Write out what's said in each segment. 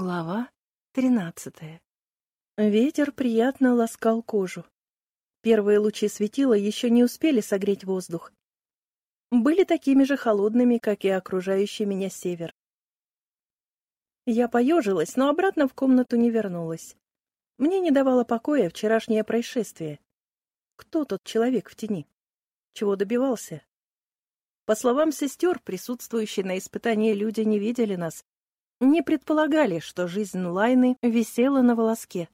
Глава тринадцатая. Ветер приятно ласкал кожу. Первые лучи светила еще не успели согреть воздух. Были такими же холодными, как и окружающий меня север. Я поежилась, но обратно в комнату не вернулась. Мне не давало покоя вчерашнее происшествие. Кто тот человек в тени? Чего добивался? По словам сестер, присутствующие на испытании люди не видели нас, не предполагали, что жизнь Лайны висела на волоске.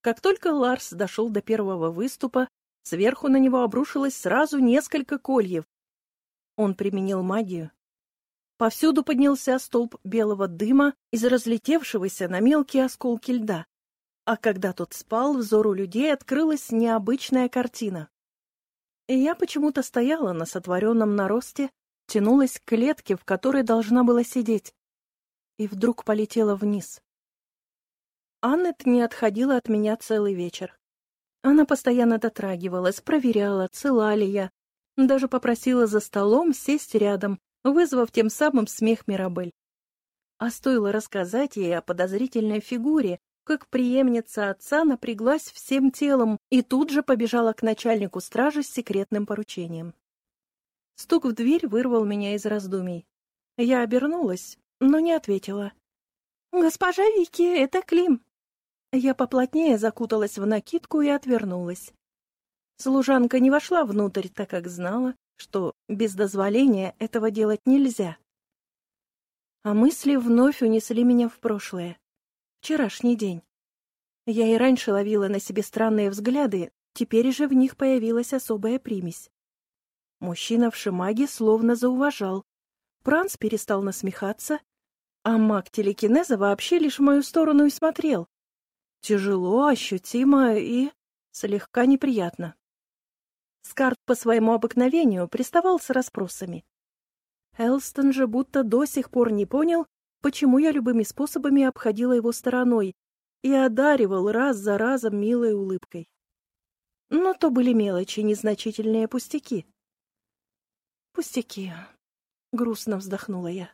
Как только Ларс дошел до первого выступа, сверху на него обрушилось сразу несколько кольев. Он применил магию. Повсюду поднялся столб белого дыма из разлетевшегося на мелкие осколки льда. А когда тот спал, взору людей открылась необычная картина. И я почему-то стояла на сотворенном наросте, тянулась к клетке, в которой должна была сидеть и вдруг полетела вниз. Аннет не отходила от меня целый вечер. Она постоянно дотрагивалась, проверяла, цела ли я, даже попросила за столом сесть рядом, вызвав тем самым смех Мирабель. А стоило рассказать ей о подозрительной фигуре, как преемница отца напряглась всем телом и тут же побежала к начальнику стражи с секретным поручением. Стук в дверь вырвал меня из раздумий. Я обернулась, но не ответила. «Госпожа Вики, это Клим!» Я поплотнее закуталась в накидку и отвернулась. Служанка не вошла внутрь, так как знала, что без дозволения этого делать нельзя. А мысли вновь унесли меня в прошлое. Вчерашний день. Я и раньше ловила на себе странные взгляды, теперь же в них появилась особая примесь. Мужчина в шимаге словно зауважал. Пранц перестал насмехаться, а маг телекинеза вообще лишь в мою сторону и смотрел. Тяжело, ощутимо и слегка неприятно. Скарт по своему обыкновению приставал с расспросами. Элстон же будто до сих пор не понял, почему я любыми способами обходила его стороной и одаривал раз за разом милой улыбкой. Но то были мелочи, незначительные пустяки. Пустяки. Грустно вздохнула я.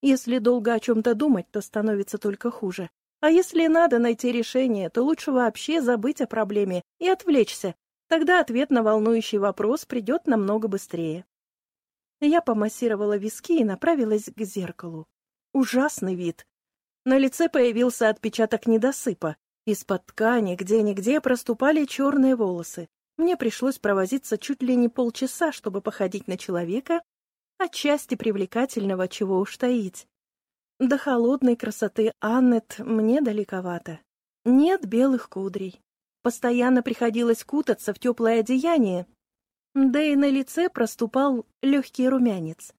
Если долго о чем-то думать, то становится только хуже. А если надо найти решение, то лучше вообще забыть о проблеме и отвлечься. Тогда ответ на волнующий вопрос придет намного быстрее. Я помассировала виски и направилась к зеркалу. Ужасный вид. На лице появился отпечаток недосыпа. Из-под ткани где-нигде проступали черные волосы. Мне пришлось провозиться чуть ли не полчаса, чтобы походить на человека, отчасти привлекательного, чего уж таить. До холодной красоты Аннет мне далековато. Нет белых кудрей. Постоянно приходилось кутаться в теплое одеяние, да и на лице проступал легкий румянец.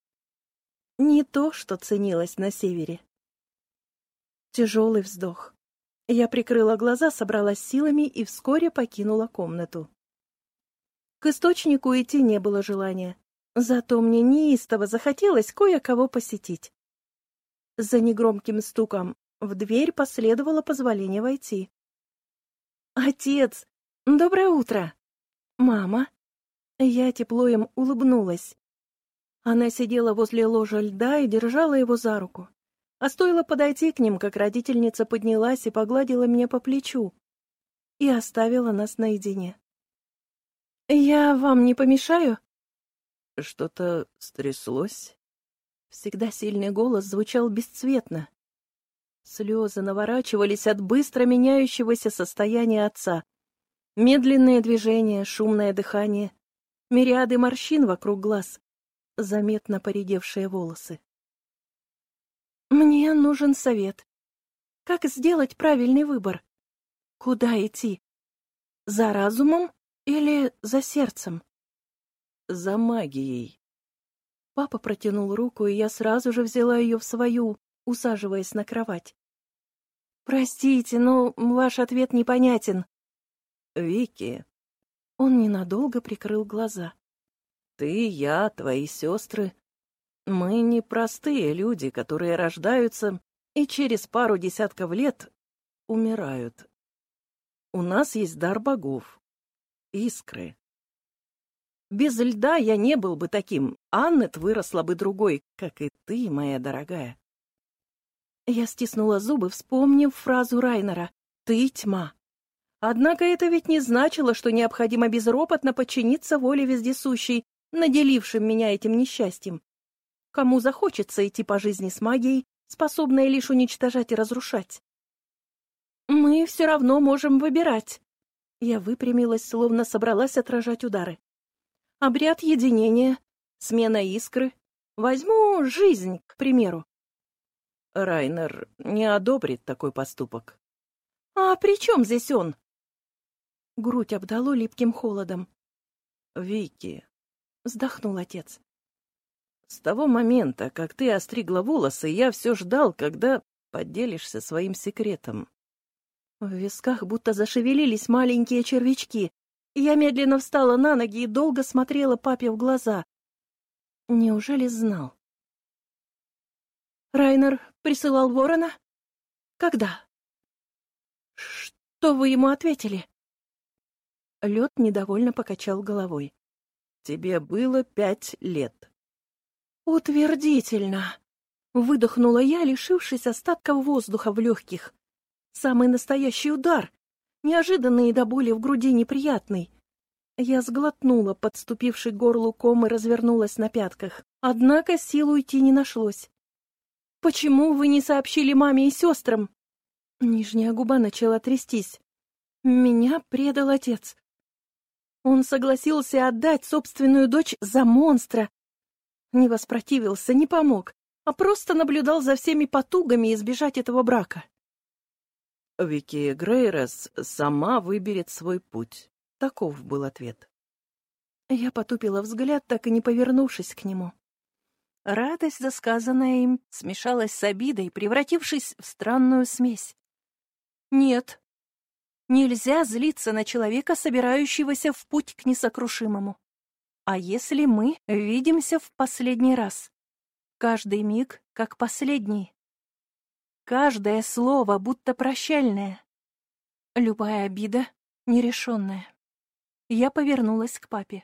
Не то, что ценилось на севере. Тяжелый вздох. Я прикрыла глаза, собралась силами и вскоре покинула комнату. К источнику идти не было желания. Зато мне неистово захотелось кое-кого посетить. За негромким стуком в дверь последовало позволение войти. «Отец! Доброе утро!» «Мама!» Я тепло им улыбнулась. Она сидела возле ложа льда и держала его за руку. А стоило подойти к ним, как родительница поднялась и погладила меня по плечу и оставила нас наедине. «Я вам не помешаю?» Что-то стряслось? Всегда сильный голос звучал бесцветно. Слезы наворачивались от быстро меняющегося состояния отца. Медленные движения, шумное дыхание, мириады морщин вокруг глаз, заметно поредевшие волосы. «Мне нужен совет. Как сделать правильный выбор? Куда идти? За разумом или за сердцем?» За магией. Папа протянул руку, и я сразу же взяла ее в свою, усаживаясь на кровать. «Простите, но ваш ответ непонятен». «Вики». Он ненадолго прикрыл глаза. «Ты, я, твои сестры. Мы не простые люди, которые рождаются и через пару десятков лет умирают. У нас есть дар богов, искры. Без льда я не был бы таким, Аннет выросла бы другой, как и ты, моя дорогая. Я стиснула зубы, вспомнив фразу Райнера «Ты тьма». Однако это ведь не значило, что необходимо безропотно подчиниться воле вездесущей, наделившим меня этим несчастьем. Кому захочется идти по жизни с магией, способной лишь уничтожать и разрушать? Мы все равно можем выбирать. Я выпрямилась, словно собралась отражать удары. Обряд единения, смена искры. Возьму жизнь, к примеру. Райнер не одобрит такой поступок. А при чем здесь он? Грудь обдало липким холодом. Вики, вздохнул отец. С того момента, как ты остригла волосы, я все ждал, когда поделишься своим секретом. В висках будто зашевелились маленькие червячки. Я медленно встала на ноги и долго смотрела папе в глаза. Неужели знал? Райнер присылал ворона? Когда? Что вы ему ответили? Лед недовольно покачал головой. Тебе было пять лет. Утвердительно. Выдохнула я, лишившись остатков воздуха в легких. Самый настоящий удар. Неожиданный и до боли в груди неприятный. Я сглотнула подступивший горлу ком и развернулась на пятках. Однако сил уйти не нашлось. «Почему вы не сообщили маме и сестрам?» Нижняя губа начала трястись. Меня предал отец. Он согласился отдать собственную дочь за монстра. Не воспротивился, не помог, а просто наблюдал за всеми потугами избежать этого брака. Вики Грейрос сама выберет свой путь. Таков был ответ. Я потупила взгляд, так и не повернувшись к нему. Радость за сказанное им смешалась с обидой, превратившись в странную смесь. Нет, нельзя злиться на человека, собирающегося в путь к несокрушимому. А если мы видимся в последний раз? Каждый миг как последний. Каждое слово будто прощальное. Любая обида нерешенная. Я повернулась к папе.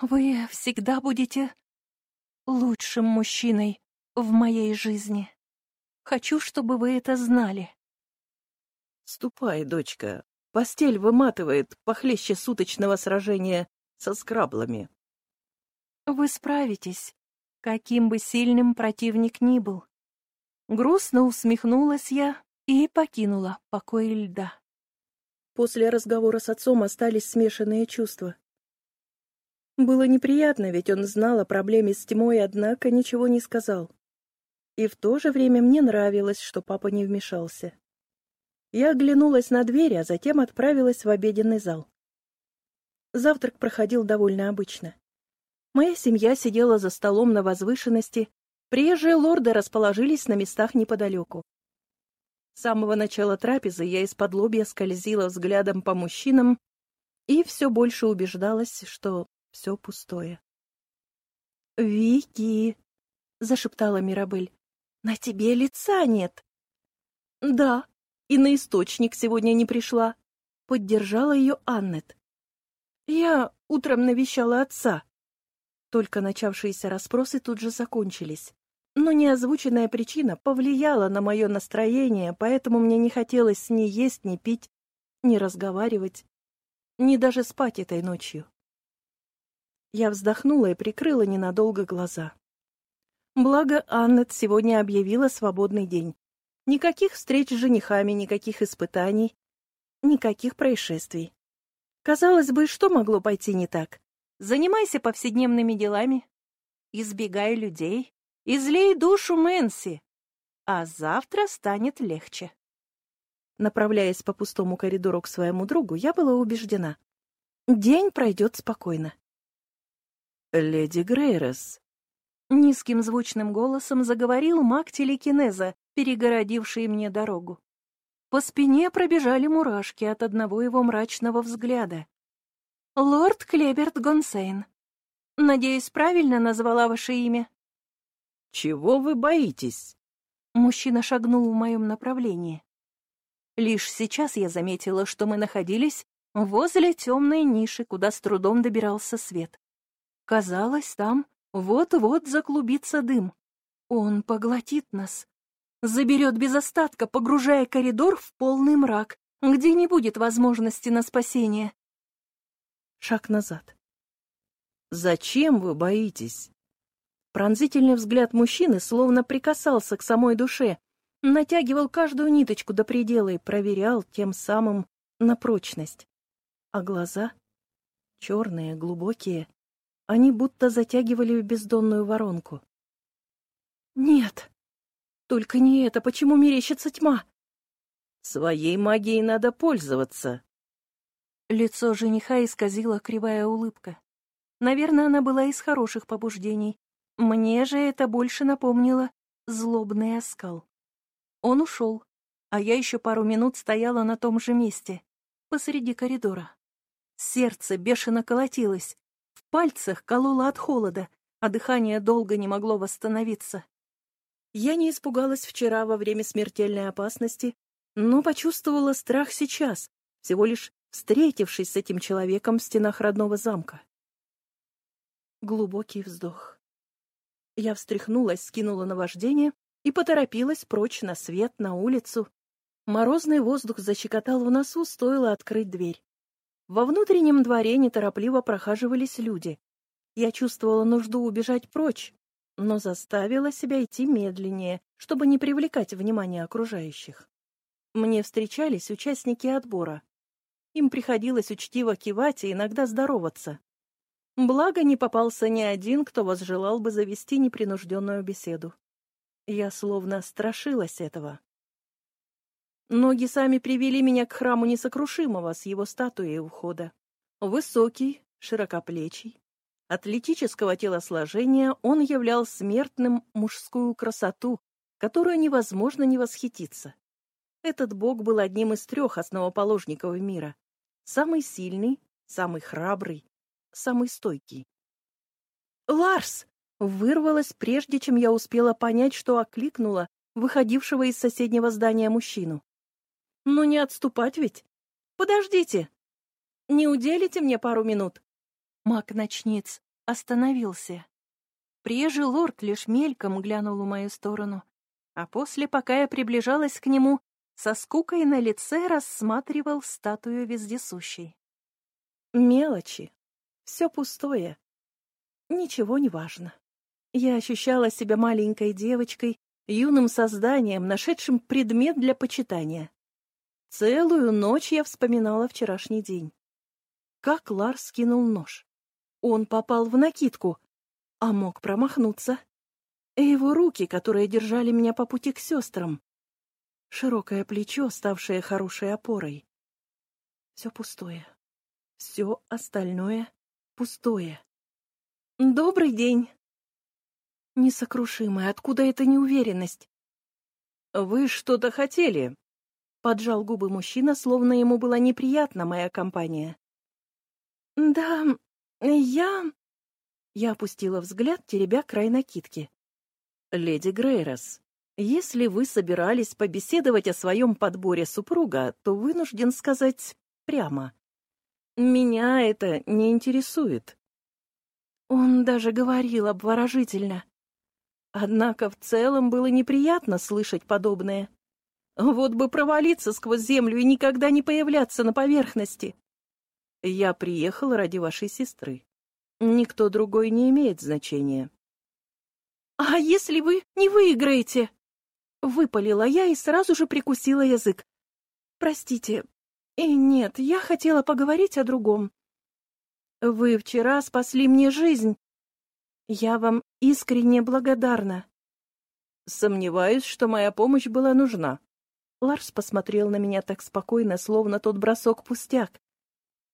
«Вы всегда будете лучшим мужчиной в моей жизни. Хочу, чтобы вы это знали». «Ступай, дочка. Постель выматывает похлеще суточного сражения со скраблами». «Вы справитесь, каким бы сильным противник ни был. Грустно усмехнулась я и покинула покой льда. После разговора с отцом остались смешанные чувства. Было неприятно, ведь он знал о проблеме с тьмой, однако ничего не сказал. И в то же время мне нравилось, что папа не вмешался. Я оглянулась на дверь, а затем отправилась в обеденный зал. Завтрак проходил довольно обычно. Моя семья сидела за столом на возвышенности, Приезжие лорды расположились на местах неподалеку. С самого начала трапезы я из-под лобья скользила взглядом по мужчинам и все больше убеждалась, что все пустое. «Вики!» — зашептала Мирабель. «На тебе лица нет!» «Да, и на источник сегодня не пришла», — поддержала ее Аннет. «Я утром навещала отца». Только начавшиеся расспросы тут же закончились. Но неозвученная причина повлияла на мое настроение, поэтому мне не хотелось ни есть, ни пить, ни разговаривать, ни даже спать этой ночью. Я вздохнула и прикрыла ненадолго глаза. Благо, Аннет сегодня объявила свободный день. Никаких встреч с женихами, никаких испытаний, никаких происшествий. Казалось бы, что могло пойти не так? Занимайся повседневными делами, избегай людей, Излей душу Мэнси, а завтра станет легче. Направляясь по пустому коридору к своему другу, я была убеждена. День пройдет спокойно. «Леди Грейрос», — низким звучным голосом заговорил маг телекинеза, перегородивший мне дорогу. По спине пробежали мурашки от одного его мрачного взгляда. «Лорд Клеберт Гонсейн, надеюсь, правильно назвала ваше имя?» Чего вы боитесь?» Мужчина шагнул в моем направлении. Лишь сейчас я заметила, что мы находились возле темной ниши, куда с трудом добирался свет. Казалось, там вот-вот заклубится дым. Он поглотит нас. заберет без остатка, погружая коридор в полный мрак, где не будет возможности на спасение. Шаг назад. «Зачем вы боитесь?» Пронзительный взгляд мужчины словно прикасался к самой душе, натягивал каждую ниточку до предела и проверял тем самым на прочность. А глаза, черные, глубокие, они будто затягивали в бездонную воронку. «Нет, только не это, почему мерещится тьма?» «Своей магией надо пользоваться». Лицо жениха исказила кривая улыбка. Наверное, она была из хороших побуждений. Мне же это больше напомнило злобный оскал. Он ушел, а я еще пару минут стояла на том же месте, посреди коридора. Сердце бешено колотилось, в пальцах кололо от холода, а дыхание долго не могло восстановиться. Я не испугалась вчера во время смертельной опасности, но почувствовала страх сейчас, всего лишь встретившись с этим человеком в стенах родного замка. Глубокий вздох. Я встряхнулась, скинула наваждение и поторопилась прочь на свет, на улицу. Морозный воздух защекотал в носу, стоило открыть дверь. Во внутреннем дворе неторопливо прохаживались люди. Я чувствовала нужду убежать прочь, но заставила себя идти медленнее, чтобы не привлекать внимание окружающих. Мне встречались участники отбора. Им приходилось учтиво кивать и иногда здороваться. Благо, не попался ни один, кто возжелал бы завести непринужденную беседу. Я словно страшилась этого. Ноги сами привели меня к храму Несокрушимого с его статуей у входа. Высокий, широкоплечий. Атлетического телосложения он являл смертным мужскую красоту, которую невозможно не восхититься. Этот бог был одним из трех основоположников мира. Самый сильный, самый храбрый, самый стойкий. «Ларс!» — вырвалось, прежде чем я успела понять, что окликнула выходившего из соседнего здания мужчину. «Ну не отступать ведь! Подождите! Не уделите мне пару минут?» Маг-ночниц остановился. Прежде лорд лишь мельком глянул в мою сторону, а после, пока я приближалась к нему, со скукой на лице рассматривал статую вездесущей. Мелочи, все пустое. Ничего не важно. Я ощущала себя маленькой девочкой, юным созданием, нашедшим предмет для почитания. Целую ночь я вспоминала вчерашний день. Как Ларс скинул нож. Он попал в накидку, а мог промахнуться. И его руки, которые держали меня по пути к сестрам. Широкое плечо, ставшее хорошей опорой. Все пустое. Все остальное пустое. «Добрый день!» Несокрушимая, откуда эта неуверенность? «Вы что-то хотели?» Поджал губы мужчина, словно ему была неприятна моя компания. «Да, я...» Я опустила взгляд, теребя край накидки. «Леди Грейрос, если вы собирались побеседовать о своем подборе супруга, то вынужден сказать прямо. Меня это не интересует. Он даже говорил обворожительно. Однако в целом было неприятно слышать подобное. Вот бы провалиться сквозь землю и никогда не появляться на поверхности. Я приехал ради вашей сестры. Никто другой не имеет значения. «А если вы не выиграете?» Выпалила я и сразу же прикусила язык. «Простите, и нет, я хотела поговорить о другом. Вы вчера спасли мне жизнь. Я вам искренне благодарна. Сомневаюсь, что моя помощь была нужна. Ларс посмотрел на меня так спокойно, словно тот бросок пустяк.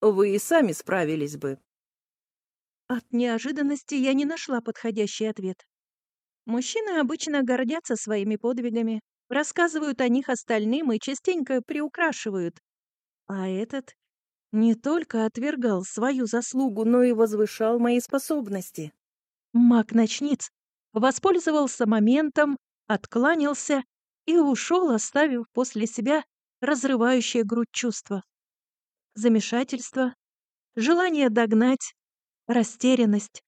Вы и сами справились бы. От неожиданности я не нашла подходящий ответ. Мужчины обычно гордятся своими подвигами, рассказывают о них остальным и частенько приукрашивают, а этот не только отвергал свою заслугу, но и возвышал мои способности. Маг-ночниц воспользовался моментом, откланялся и ушел, оставив после себя разрывающее грудь чувство. Замешательство, желание догнать, растерянность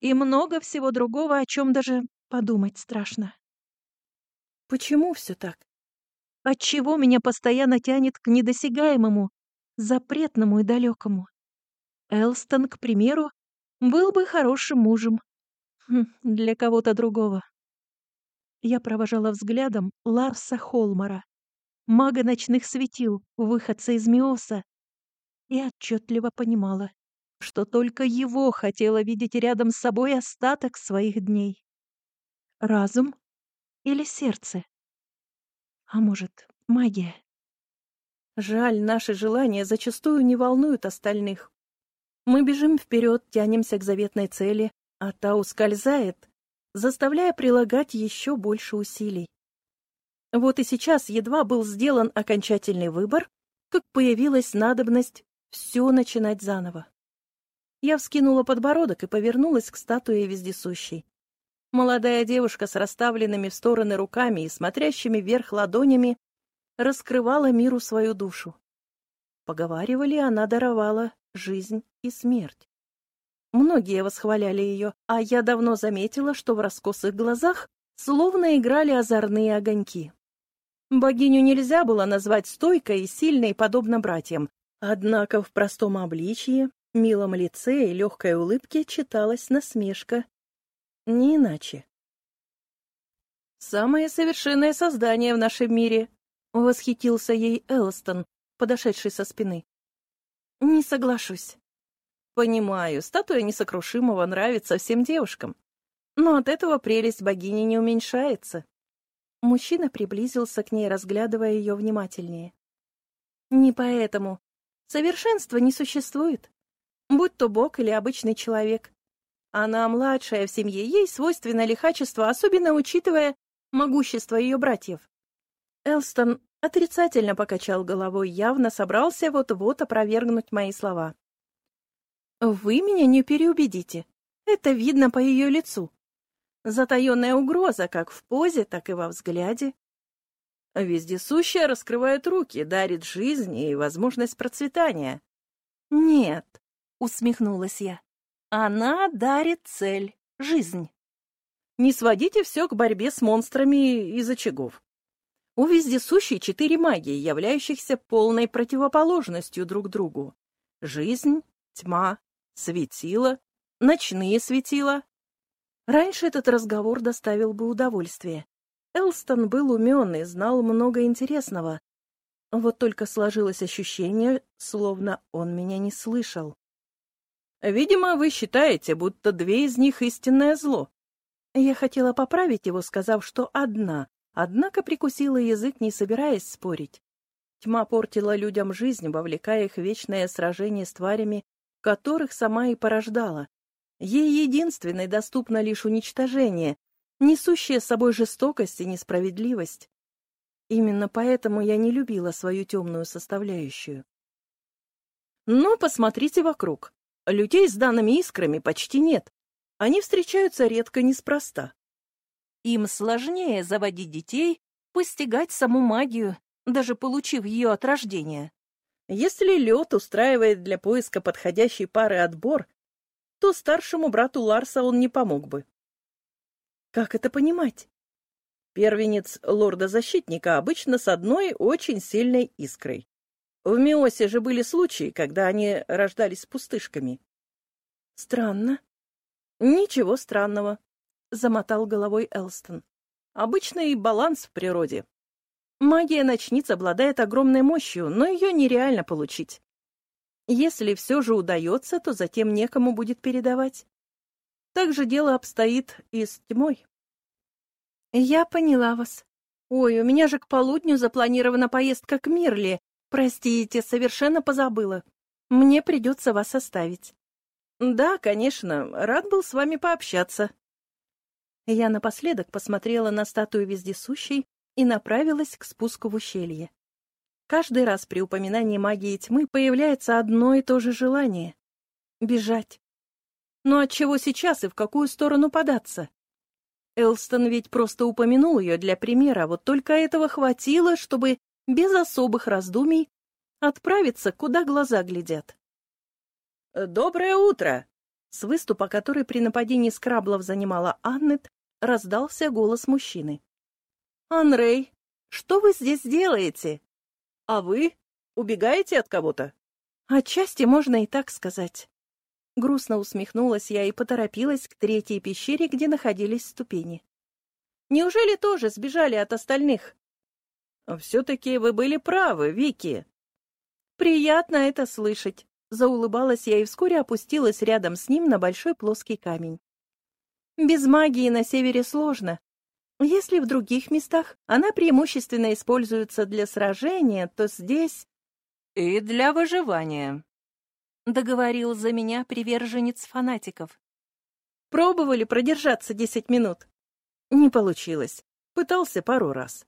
и много всего другого, о чем даже подумать страшно. Почему все так? Отчего меня постоянно тянет к недосягаемому, запретному и далекому? Элстон, к примеру, был бы хорошим мужем. Хм, для кого-то другого. Я провожала взглядом Ларса Холмара, мага ночных светил, выходца из Миоса, и отчетливо понимала, что только его хотела видеть рядом с собой остаток своих дней. Разум или сердце? А может, магия? Жаль, наши желания зачастую не волнуют остальных. Мы бежим вперед, тянемся к заветной цели, а та ускользает, заставляя прилагать еще больше усилий. Вот и сейчас едва был сделан окончательный выбор, как появилась надобность все начинать заново. Я вскинула подбородок и повернулась к статуе вездесущей. Молодая девушка с расставленными в стороны руками и смотрящими вверх ладонями раскрывала миру свою душу. Поговаривали, она даровала жизнь и смерть. Многие восхваляли ее, а я давно заметила, что в раскосых глазах словно играли озорные огоньки. Богиню нельзя было назвать стойкой и сильной, подобно братьям, однако в простом обличье, милом лице и легкой улыбке читалась насмешка. Не иначе. «Самое совершенное создание в нашем мире», — восхитился ей Элстон, подошедший со спины. «Не соглашусь». «Понимаю, статуя несокрушимого нравится всем девушкам. Но от этого прелесть богини не уменьшается». Мужчина приблизился к ней, разглядывая ее внимательнее. «Не поэтому. Совершенства не существует. Будь то бог или обычный человек. Она младшая в семье, ей свойственно лихачество, особенно учитывая могущество ее братьев. Элстон отрицательно покачал головой, явно собрался вот-вот опровергнуть мои слова. «Вы меня не переубедите. Это видно по ее лицу. Затаенная угроза как в позе, так и во взгляде. Вездесущая раскрывает руки, дарит жизнь и возможность процветания. «Нет», — усмехнулась я, — «она дарит цель, жизнь». Не сводите все к борьбе с монстрами из очагов. У вездесущей четыре магии, являющихся полной противоположностью друг другу. Жизнь, тьма, светило, ночные светила. Раньше этот разговор доставил бы удовольствие. Элстон был умен и знал много интересного. Вот только сложилось ощущение, словно он меня не слышал. «Видимо, вы считаете, будто две из них — истинное зло». Я хотела поправить его, сказав, что одна, однако прикусила язык, не собираясь спорить. Тьма портила людям жизнь, вовлекая их в вечное сражение с тварями, которых сама и порождала. Ей единственной доступно лишь уничтожение, несущее с собой жестокость и несправедливость. Именно поэтому я не любила свою темную составляющую. Но посмотрите вокруг. Людей с данными искрами почти нет. Они встречаются редко неспроста. Им сложнее заводить детей, постигать саму магию, даже получив ее от рождения. Если лед устраивает для поиска подходящей пары отбор, то старшему брату Ларса он не помог бы. Как это понимать? Первенец лорда-защитника обычно с одной очень сильной искрой. В Миосе же были случаи, когда они рождались пустышками. Странно. Ничего странного, — замотал головой Элстон. Обычный баланс в природе. Магия ночниц обладает огромной мощью, но ее нереально получить. Если все же удается, то затем некому будет передавать. Так же дело обстоит и с тьмой. Я поняла вас. Ой, у меня же к полудню запланирована поездка к Мирли. Простите, совершенно позабыла. Мне придется вас оставить. Да, конечно, рад был с вами пообщаться. Я напоследок посмотрела на статую вездесущей и направилась к спуску в ущелье. Каждый раз при упоминании магии тьмы появляется одно и то же желание — бежать. Но от чего сейчас и в какую сторону податься? Элстон ведь просто упомянул ее для примера, вот только этого хватило, чтобы без особых раздумий отправиться, куда глаза глядят. «Доброе утро!» С выступа, который при нападении скраблов занимала Аннет, раздался голос мужчины. Анрей, что вы здесь делаете? А вы убегаете от кого-то? Отчасти можно и так сказать. Грустно усмехнулась я и поторопилась к третьей пещере, где находились ступени. Неужели тоже сбежали от остальных? Все-таки вы были правы, Вики. Приятно это слышать. Заулыбалась я и вскоре опустилась рядом с ним на большой плоский камень. Без магии на севере сложно. Если в других местах она преимущественно используется для сражения, то здесь... И для выживания. Договорил за меня приверженец фанатиков. Пробовали продержаться десять минут. Не получилось. Пытался пару раз.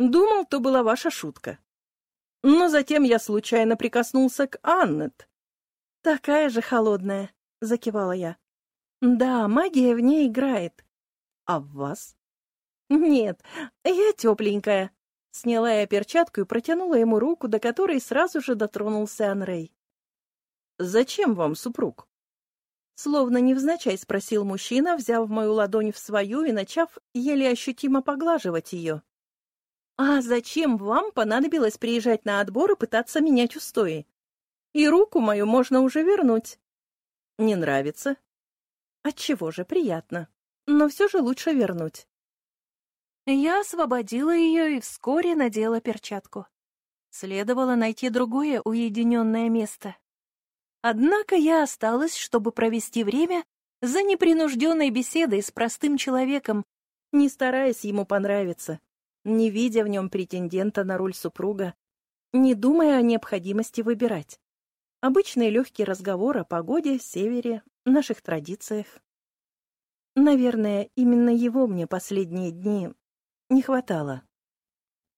Думал, то была ваша шутка. Но затем я случайно прикоснулся к Аннет. «Такая же холодная», — закивала я. «Да, магия в ней играет». «А в вас?» «Нет, я тепленькая». Сняла я перчатку и протянула ему руку, до которой сразу же дотронулся Анрей. «Зачем вам супруг?» Словно невзначай спросил мужчина, взяв мою ладонь в свою и начав еле ощутимо поглаживать ее. «А зачем вам понадобилось приезжать на отбор и пытаться менять устои? И руку мою можно уже вернуть». «Не нравится?» «Отчего же, приятно. Но все же лучше вернуть». Я освободила ее и вскоре надела перчатку. Следовало найти другое уединенное место. Однако я осталась, чтобы провести время за непринужденной беседой с простым человеком, не стараясь ему понравиться не видя в нем претендента на роль супруга, не думая о необходимости выбирать. Обычный легкий разговор о погоде, севере, наших традициях. Наверное, именно его мне последние дни не хватало.